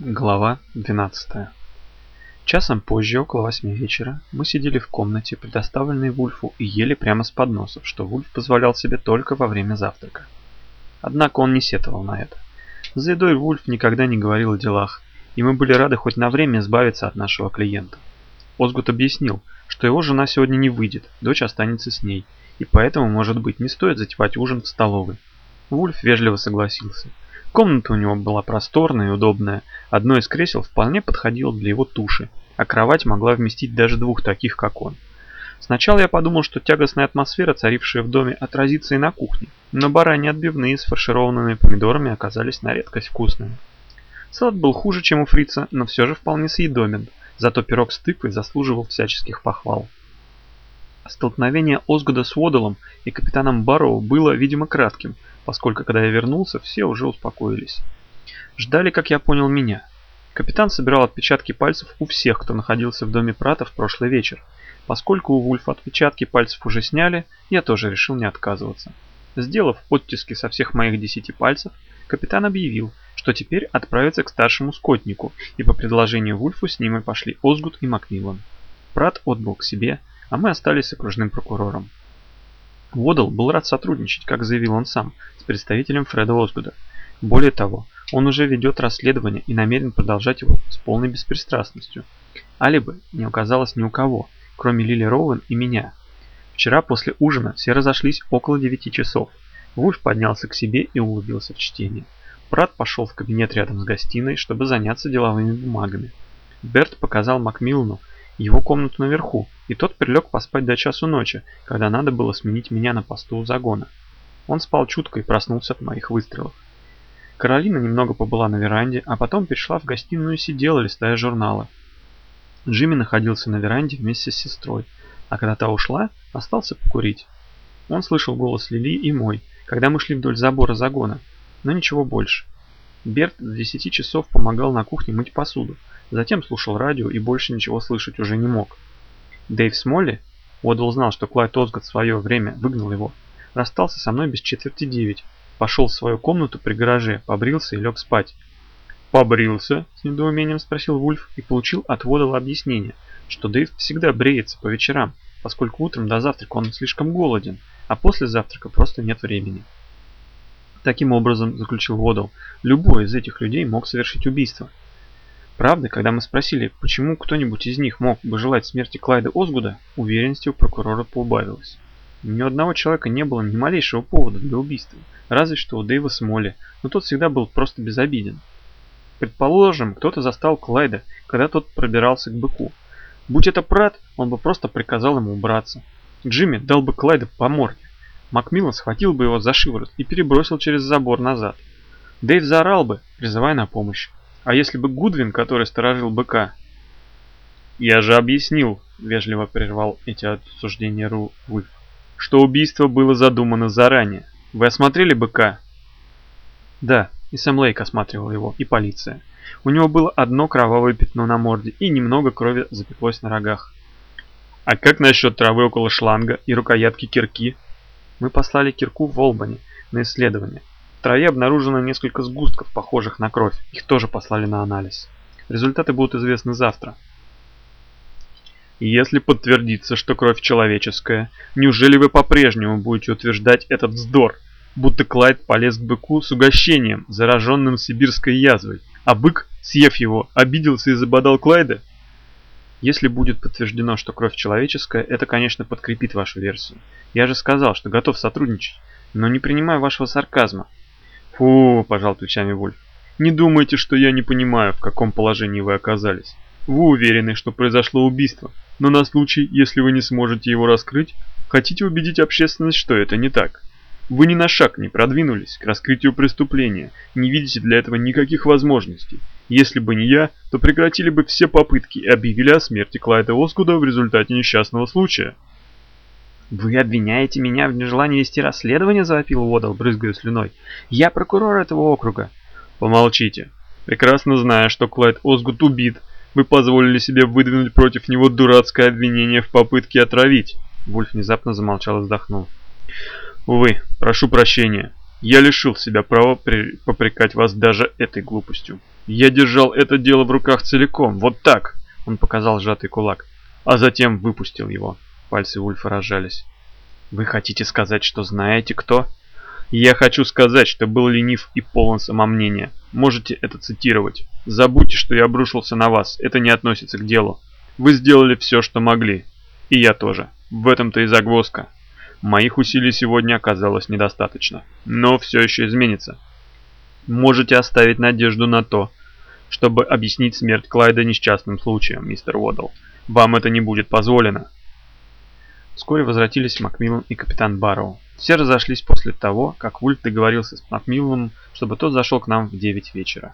Глава 12. Часом позже, около восьми вечера, мы сидели в комнате, предоставленной Вульфу, и ели прямо с подносов, что Вульф позволял себе только во время завтрака. Однако он не сетовал на это. За едой Вульф никогда не говорил о делах, и мы были рады хоть на время избавиться от нашего клиента. Озгут объяснил, что его жена сегодня не выйдет, дочь останется с ней, и поэтому, может быть, не стоит затевать ужин в столовой. Вульф вежливо согласился – Комната у него была просторная и удобная. Одно из кресел вполне подходило для его туши, а кровать могла вместить даже двух таких, как он. Сначала я подумал, что тягостная атмосфера, царившая в доме, отразится и на кухне, но бараньи отбивные с фаршированными помидорами оказались на редкость вкусными. Салат был хуже, чем у фрица, но все же вполне съедобен, зато пирог с тыквой заслуживал всяческих похвал. Столкновение Озгода с Водолом и капитаном Барроу было, видимо, кратким, поскольку когда я вернулся, все уже успокоились. Ждали, как я понял, меня. Капитан собирал отпечатки пальцев у всех, кто находился в доме Прата в прошлый вечер. Поскольку у Вульфа отпечатки пальцев уже сняли, я тоже решил не отказываться. Сделав оттиски со всех моих десяти пальцев, капитан объявил, что теперь отправится к старшему скотнику, и по предложению Вульфу с ним и пошли Озгут и Макмиллан. Прат отбыл к себе, а мы остались с окружным прокурором. Водл был рад сотрудничать, как заявил он сам, с представителем Фреда Озгуда. Более того, он уже ведет расследование и намерен продолжать его с полной беспристрастностью. Алибы не оказалось ни у кого, кроме Лили Роуэн и меня. Вчера после ужина все разошлись около 9 часов. Вульф поднялся к себе и углубился в чтение. Прат пошел в кабинет рядом с гостиной, чтобы заняться деловыми бумагами. Берт показал Макмиллану его комнату наверху, и тот прилег поспать до часу ночи, когда надо было сменить меня на посту у загона. Он спал чутко и проснулся от моих выстрелов. Каролина немного побыла на веранде, а потом перешла в гостиную и сидела, листая журналы. Джимми находился на веранде вместе с сестрой, а когда та ушла, остался покурить. Он слышал голос Лили и мой, когда мы шли вдоль забора загона, но ничего больше. Берт до 10 часов помогал на кухне мыть посуду, затем слушал радио и больше ничего слышать уже не мог. Дэйв Смолли, Уодл знал, что Клайд Озгот в свое время выгнал его, расстался со мной без четверти девять, пошел в свою комнату при гараже, побрился и лег спать. «Побрился?» – с недоумением спросил Вульф и получил от Уодла объяснение, что Дэйв всегда бреется по вечерам, поскольку утром до завтрака он слишком голоден, а после завтрака просто нет времени. Таким образом, заключил Водл, любой из этих людей мог совершить убийство. Правда, когда мы спросили, почему кто-нибудь из них мог бы желать смерти Клайда Озгуда, уверенности у прокурора поубавилось. Ни у одного человека не было ни малейшего повода для убийства, разве что у Дэйва Смоли, но тот всегда был просто безобиден. Предположим, кто-то застал Клайда, когда тот пробирался к быку. Будь это Прат, он бы просто приказал ему убраться. Джимми дал бы Клайда по морде. Макмиллан схватил бы его за шиворот и перебросил через забор назад. Дэйв заорал бы, призывая на помощь. А если бы Гудвин, который сторожил быка... «Я же объяснил», — вежливо прервал эти обсуждения Ру Вульф, «что убийство было задумано заранее. Вы осмотрели быка?» «Да, и Сэм Лейк осматривал его, и полиция. У него было одно кровавое пятно на морде, и немного крови запеклось на рогах. А как насчет травы около шланга и рукоятки кирки? Мы послали кирку в Олбани на исследование траве обнаружено несколько сгустков, похожих на кровь. Их тоже послали на анализ. Результаты будут известны завтра. Если подтвердится, что кровь человеческая, неужели вы по-прежнему будете утверждать этот вздор, будто Клайд полез к быку с угощением, зараженным сибирской язвой, а бык, съев его, обиделся и забодал Клайда? Если будет подтверждено, что кровь человеческая, это, конечно, подкрепит вашу версию. Я же сказал, что готов сотрудничать, но не принимаю вашего сарказма. Фу, пожал плечами Вульф. Не думайте, что я не понимаю, в каком положении вы оказались. Вы уверены, что произошло убийство, но на случай, если вы не сможете его раскрыть, хотите убедить общественность, что это не так. Вы ни на шаг не продвинулись к раскрытию преступления, не видите для этого никаких возможностей. Если бы не я, то прекратили бы все попытки и объявили о смерти Клайда Оскуда в результате несчастного случая. «Вы обвиняете меня в нежелании вести расследование?» – завопил Уодал, брызгая слюной. «Я прокурор этого округа». «Помолчите. Прекрасно зная, что Клайд Озгут убит, вы позволили себе выдвинуть против него дурацкое обвинение в попытке отравить». Вульф внезапно замолчал и вздохнул. «Увы, прошу прощения. Я лишил себя права попрекать вас даже этой глупостью». Я держал это дело в руках целиком, вот так!» Он показал сжатый кулак, а затем выпустил его. Пальцы Ульфа разжались. «Вы хотите сказать, что знаете кто?» «Я хочу сказать, что был ленив и полон самомнения. Можете это цитировать. Забудьте, что я обрушился на вас, это не относится к делу. Вы сделали все, что могли. И я тоже. В этом-то и загвоздка. Моих усилий сегодня оказалось недостаточно. Но все еще изменится. Можете оставить надежду на то, чтобы объяснить смерть Клайда несчастным случаем, мистер Уодл. Вам это не будет позволено. Вскоре возвратились Макмиллан и капитан Барроу. Все разошлись после того, как Вульф договорился с Макмилланом, чтобы тот зашел к нам в 9 вечера.